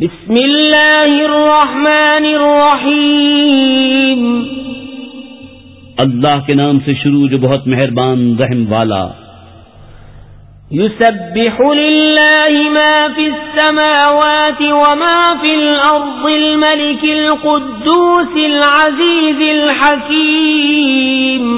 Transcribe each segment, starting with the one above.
بسم اللہ الرحمن الرحیم۔ اللہ کے نام سے شروع جو بہت مہربان رحم والا۔ يسبح لله ما في السماوات وما في الأرض الملك القدوس العزيز الحكيم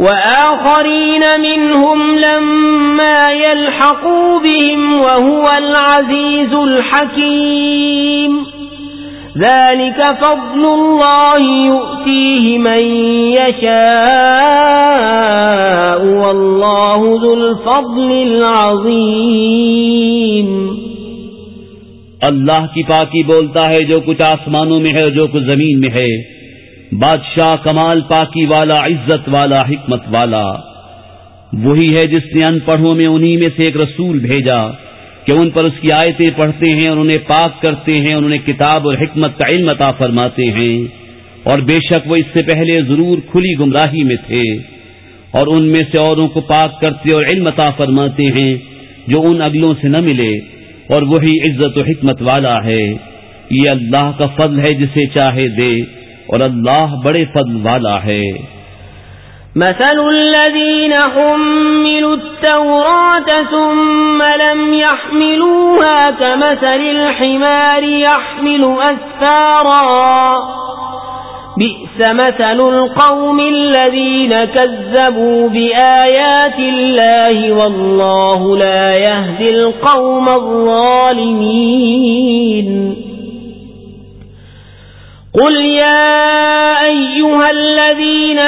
وآخرين منهم لما يلحقوا بهم وهو العزيز الحكيم ذلك فضل الله يؤتيه من يشاء والله ذو الفضل العظيم اللہ کی پاکی بولتا ہے جو کچھ آسمانوں میں ہے جو کچھ زمین میں ہے۔ بادشاہ کمال پاکی والا، عزت والا، حکمت والا۔ وہی ہے جس نے ان پڑھوں میں، انہی میں سے ایک رسول بھیجا کہ ان پر اس کی آیتیں پڑھتے ہیں اور انہیں پاک کرتے ہیں، اور انہیں کتاب اور حکمت کا علم عطا فرماتے ہیں۔ اور بے شک وہ اس سے پہلے ضرور کھلی گمراہی میں تھے۔ اور ان میں سے اوروں کو پاک کرتے اور علم عطا فرماتے ہیں جو ان اگلوں سے نہ ملے۔ اور وہی عزت و حکمت والا ہے۔ یہ اللہ کا فضل ہے جسے چاہے دے۔ اور اللہ بڑے فضل والا ہے۔ مثل الذين حملوا التوراة ثم لم يحملوها كمثل الحمار يحمل أسفارا. بئس مثل القوم الذين كذبوا بآيات الله والله لا يهدي القوم الظالمين. قل يا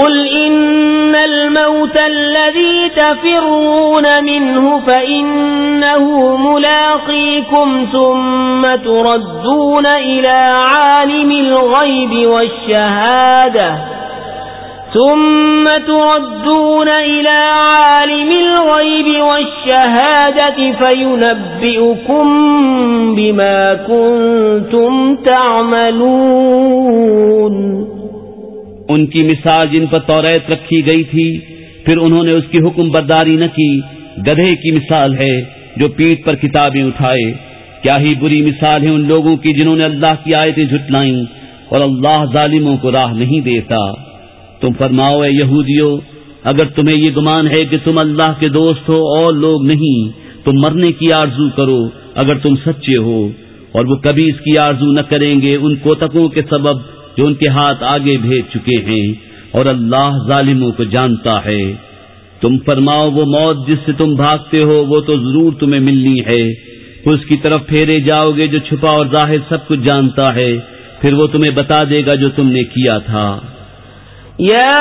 قل إن الموت الذي تفرون منه فإنه ملاقيكم ثم تردون إلى عالم الغيب والشهادة ثم تردون إلى عالم الغيب والشهادة فينبئكم بما كنتم تعملون ان کی مثال جن پر توریت رکھی گئی تھی، پھر انہوں نے اس کی حکم برداری نہ کی۔ گدھے کی مثال ہے جو پیٹ پر کتابیں اٹھائے۔ کیا ہی بری مثال ہے ان لوگوں کی جنہوں نے اللہ کی آیتیں جھٹلائیں اور اللہ ظالموں کو راہ نہیں دیتا۔ تم فرماؤ اے یہودیو، اگر تمہیں یہ گمان ہے کہ تم اللہ کے دوست ہو اور لوگ نہیں، تو مرنے کی آرزو کرو اگر تم سچے ہو۔ اور وہ کبھی اس کی آرزو نہ کریں گے ان کوتکوں کے سبب جو ان کے ہاتھ آگے بھیج چکے ہیں اور اللہ ظالموں کو جانتا ہے۔ تم فرماؤ، وہ موت جس سے تم بھاگتے ہو، وہ تو ضرور تمہیں ملنی ہے۔ اس کی طرف پھیرے جاؤ گے جو چھپا اور ظاہر سب کچھ جانتا ہے، پھر وہ تمہیں بتا دے گا جو تم نے کیا تھا۔ يا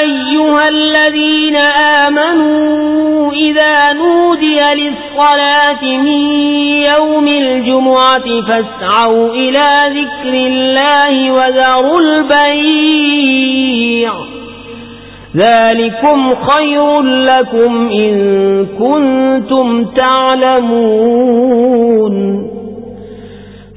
أيها الذين آمنوا إذا نودي للصلاة من يوم الجمعة فاسعوا إلى ذكر الله وذروا البيع. ذلكم خير لكم إن كنتم تعلمون.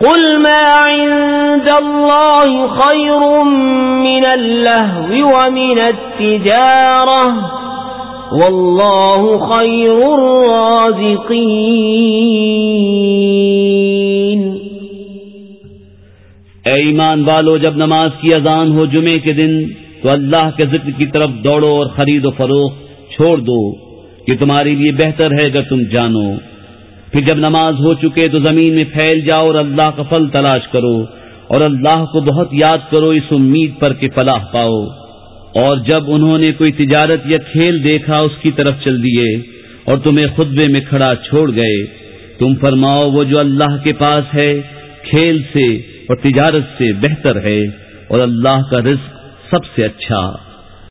قل ما عند الله خير من اللهو ومن التجارة والله خير الرازقين. اے ایمان والو، جب نماز کی اذان ہو جمعے کے دن، تو اللہ کے ذکر کی طرف دوڑو اور خرید و فروخت چھوڑ دو کہ تمہارے لیے بہتر ہے اگر تم جانو۔ پھر جب نماز ہو چکے تو زمین میں پھیل جاؤ اور اللہ کا پھل تلاش کرو اور اللہ کو بہت یاد کرو اس امید پر کہ فلاح پاؤ۔ اور جب انہوں نے کوئی تجارت یا کھیل دیکھا، اس کی طرف چل دیے اور تمہیں خطبے میں کھڑا چھوڑ گئے۔ تم فرماؤ، وہ جو اللہ کے پاس ہے، کھیل سے اور تجارت سے بہتر ہے اور اللہ کا رزق سب سے اچھا۔